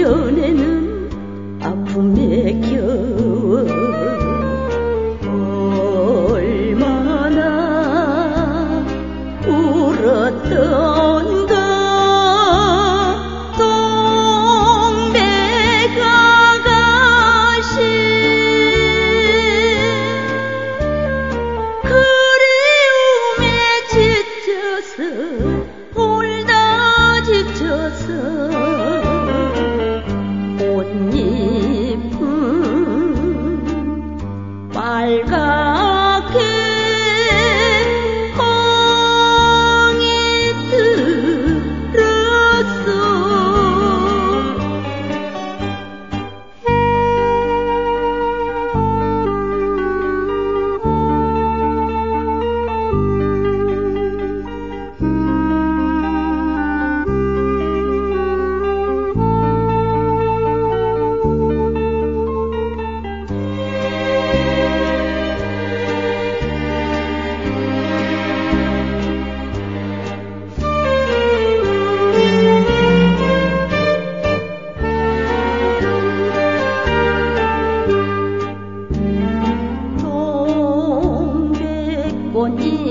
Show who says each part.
Speaker 1: yönene con él.